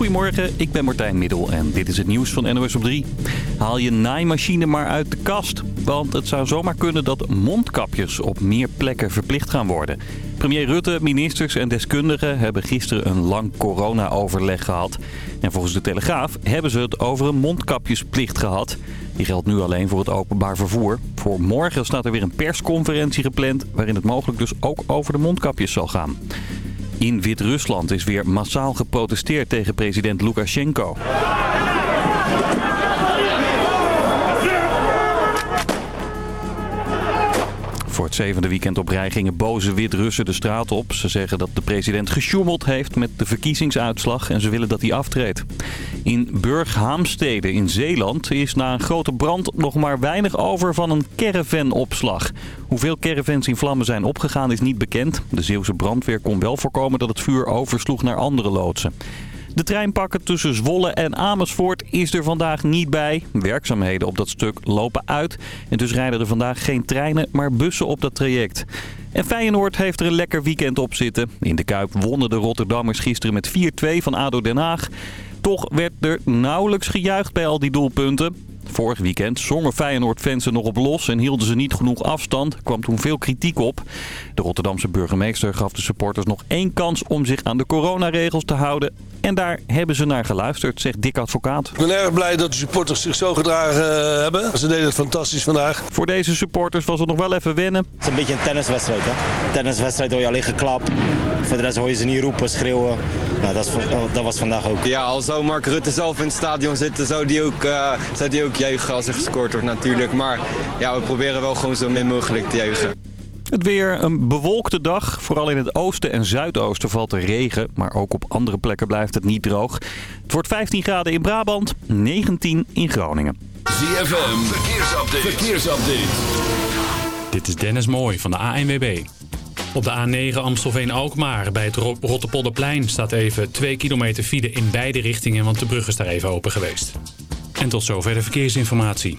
Goedemorgen, ik ben Martijn Middel en dit is het nieuws van NOS op 3. Haal je naaimachine maar uit de kast. Want het zou zomaar kunnen dat mondkapjes op meer plekken verplicht gaan worden. Premier Rutte, ministers en deskundigen hebben gisteren een lang corona-overleg gehad. En volgens de Telegraaf hebben ze het over een mondkapjesplicht gehad. Die geldt nu alleen voor het openbaar vervoer. Voor morgen staat er weer een persconferentie gepland... waarin het mogelijk dus ook over de mondkapjes zal gaan. In Wit-Rusland is weer massaal geprotesteerd tegen president Lukashenko. Voor het zevende weekend op rij gingen boze Wit-Russen de straat op. Ze zeggen dat de president gesjoemeld heeft met de verkiezingsuitslag en ze willen dat hij aftreedt. In Burghaamstede in Zeeland is na een grote brand nog maar weinig over van een caravanopslag. Hoeveel caravans in vlammen zijn opgegaan is niet bekend. De Zeeuwse brandweer kon wel voorkomen dat het vuur oversloeg naar andere loodsen. De treinpakken tussen Zwolle en Amersfoort is er vandaag niet bij. Werkzaamheden op dat stuk lopen uit. En dus rijden er vandaag geen treinen, maar bussen op dat traject. En Feyenoord heeft er een lekker weekend op zitten. In de Kuip wonnen de Rotterdammers gisteren met 4-2 van ADO Den Haag. Toch werd er nauwelijks gejuicht bij al die doelpunten. Vorig weekend zongen Feyenoord-fans er nog op los en hielden ze niet genoeg afstand. Kwam toen veel kritiek op. De Rotterdamse burgemeester gaf de supporters nog één kans om zich aan de coronaregels te houden. En daar hebben ze naar geluisterd, zegt Dick Advocaat. Ik ben erg blij dat de supporters zich zo gedragen eh, hebben. Ze deden het fantastisch vandaag. Voor deze supporters was het nog wel even wennen. Het is een beetje een tenniswedstrijd. Hè? Tenniswedstrijd hoor je alleen geklap. Voor de rest hoor je ze niet roepen, schreeuwen. Nou, dat, is, dat was vandaag ook. Ja, al zou Mark Rutte zelf in het stadion zitten, zou die ook, uh, zou die ook juichen als er gescoord wordt natuurlijk. Maar ja, we proberen wel gewoon zo min mogelijk te juichen. Het weer een bewolkte dag. Vooral in het oosten en zuidoosten valt er regen. Maar ook op andere plekken blijft het niet droog. Het wordt 15 graden in Brabant, 19 in Groningen. ZFM, verkeersupdate. verkeersupdate. Dit is Dennis Mooij van de ANWB. Op de A9 Amstelveen-Alkmaar bij het Rotterpolderplein staat even 2 kilometer file in beide richtingen, want de brug is daar even open geweest. En tot zover de verkeersinformatie.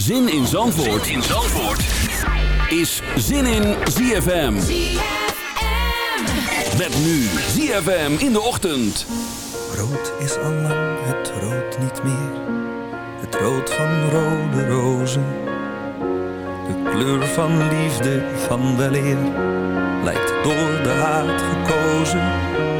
Zin in Zandvoort, zin in Zandvoort. is Zin in ZFM. Met nu ZFM in de ochtend. Rood is al lang het rood niet meer. Het rood van rode rozen. De kleur van liefde, van weleer. Lijkt door de haat gekozen.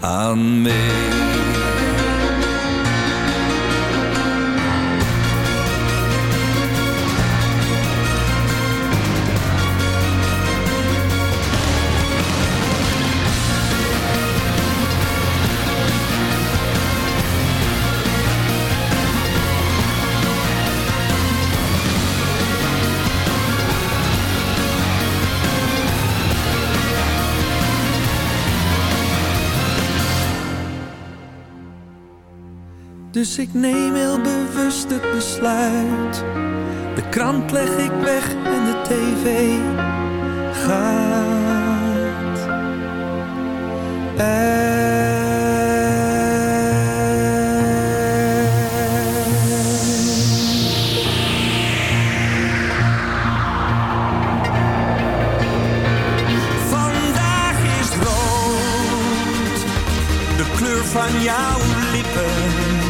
aan mee. Dus ik neem heel bewust het besluit. De krant leg ik weg en de tv gaat. Vandaag is rood, de kleur van jouw lippen.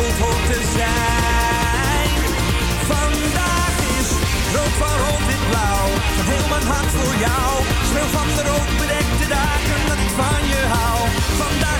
Rood hoort te zijn. Vandaag is rood van rood wit blauw, heel mijn hart voor jou. Speel van de rood bedekte dagen dat ik van je hou. Vandaag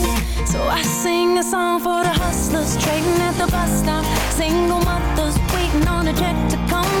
So I sing a song for the hustlers trading at the bus stop. Single mothers waiting on a check to come.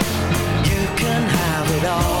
it all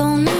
don't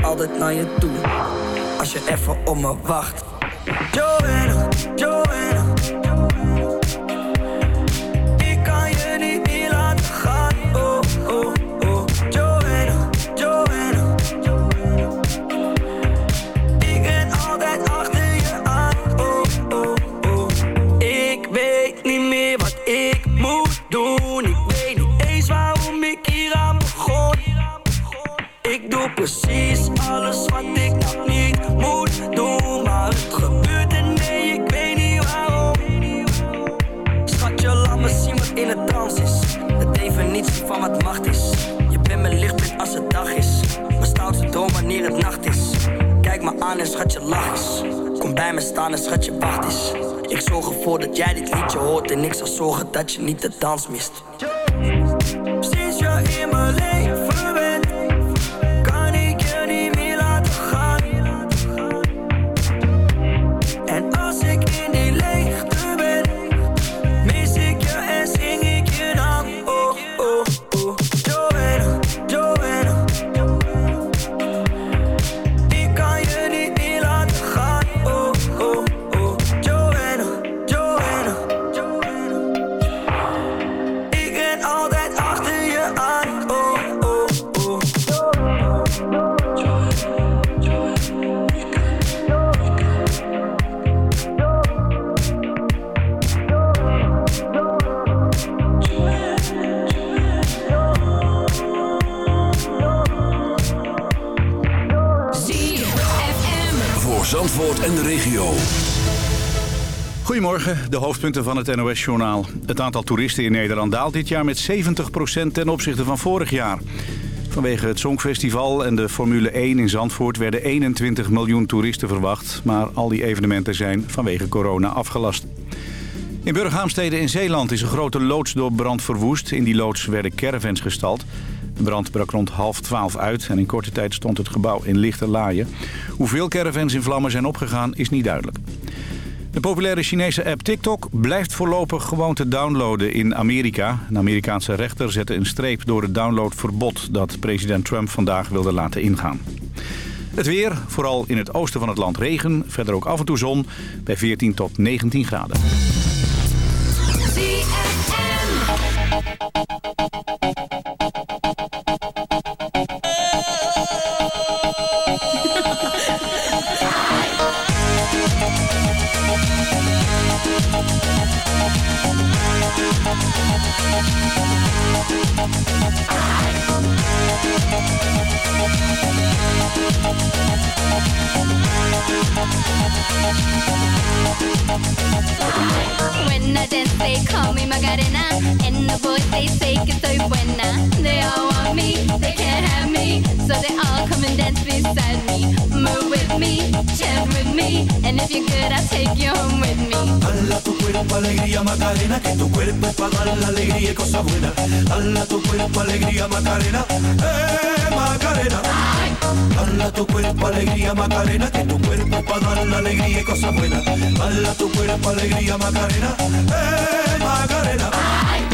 Altijd naar je toe. Als je even op me wacht. Joanna, Joanna. Aan en schat je lach eens. Kom bij me staan en schat je wacht eens. Ik zorg ervoor dat jij dit liedje hoort en ik zal zorgen dat je niet de dans mist. Sinds je in mijn leven de hoofdpunten van het NOS-journaal. Het aantal toeristen in Nederland daalt dit jaar met 70% ten opzichte van vorig jaar. Vanwege het Songfestival en de Formule 1 in Zandvoort werden 21 miljoen toeristen verwacht. Maar al die evenementen zijn vanwege corona afgelast. In Burghaamstede in Zeeland is een grote loods door brand verwoest. In die loods werden caravans gestald. De brand brak rond half twaalf uit en in korte tijd stond het gebouw in lichte laaien. Hoeveel caravans in vlammen zijn opgegaan is niet duidelijk. De populaire Chinese app TikTok blijft voorlopig gewoon te downloaden in Amerika. Een Amerikaanse rechter zette een streep door het downloadverbod dat president Trump vandaag wilde laten ingaan. Het weer, vooral in het oosten van het land regen, verder ook af en toe zon bij 14 tot 19 graden. Macarena. And the boys, they say que soy buena. They all want me, they beside me. Move with me, chant with me, and if you're good, I'll take you home with me. Hala tu cuerpo alegría Macarena, que tu cuerpo es para dar la alegría y cosas buenas. Hala tu cuerpo alegría Macarena, eh Macarena. Hala tu cuerpo alegría Macarena, que tu cuerpo es para dar la alegría y cosas buenas. Hala tu cuerpo alegría Macarena, eh Macarena.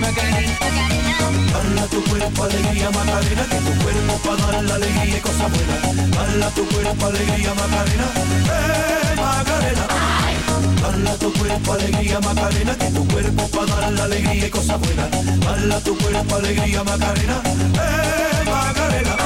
Hala tu cuerpo alegría Macarena, que tu cuerpo para dar la alegría y cosas buenas. Hala tu cuerpo alegría Macarena, eh Macarena. Hala tu cuerpo alegría Macarena, que tu cuerpo para dar la alegría y cosas buenas. Hala tu cuerpo alegría Macarena, eh Macarena.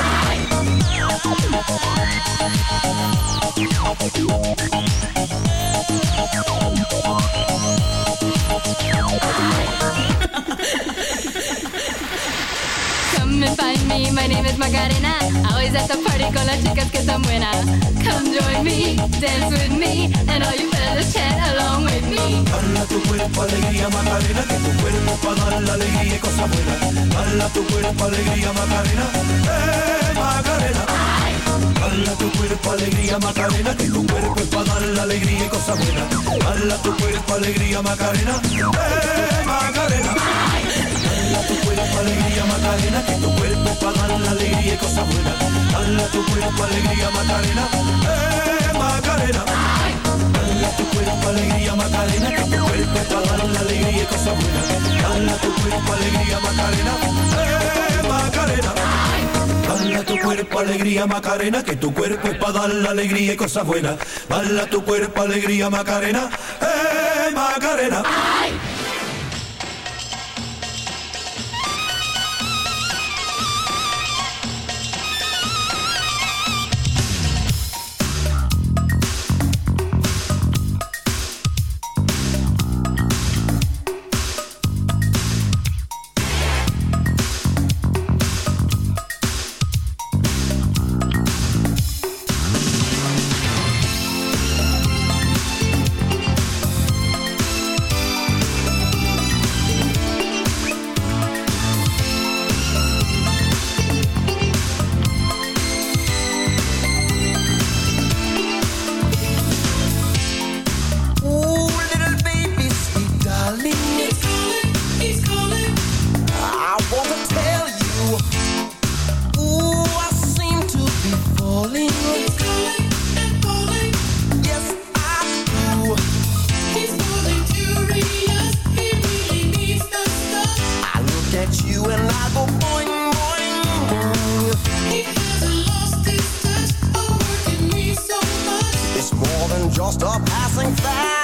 And find me, my name is Macarena. Always at the party con las chicas que están buenas. Come join me, dance with me, and all you fellas chat along with me. Hala tu cuerpo alegría Macarena, que tu cuerpo para dar la alegría y cosas buenas. Hala tu cuerpo alegría Macarena, eh Macarena. Hala tu cuerpo alegría Macarena, que tu cuerpo es para dar la alegría y cosas buenas. Hala tu cuerpo alegría Macarena, eh Macarena. Tu cuerpo alegría Macarena, que tu cuerpo para dar la alegría y cosas buenas. Hala tu cuerpo alegría Macarena, eh Macarena. Hala tu cuerpo alegría Macarena, que tu cuerpo para dar la alegría y cosas buenas. Hala tu cuerpo alegría Macarena, eh Macarena. Hala tu cuerpo alegría Macarena, que tu cuerpo es para dar la alegría y cosas buenas. Hala tu cuerpo alegría Macarena, eh Macarena. Ooh, just a passing fancy.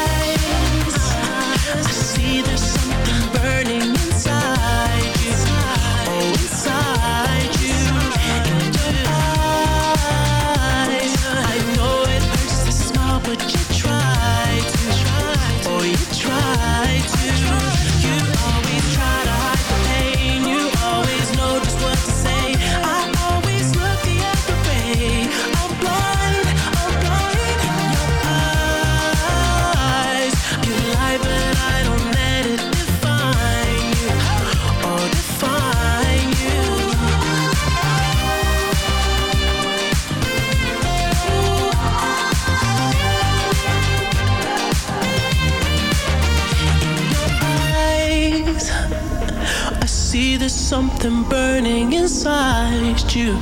something burning inside you.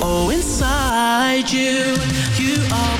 Oh, inside you. You are.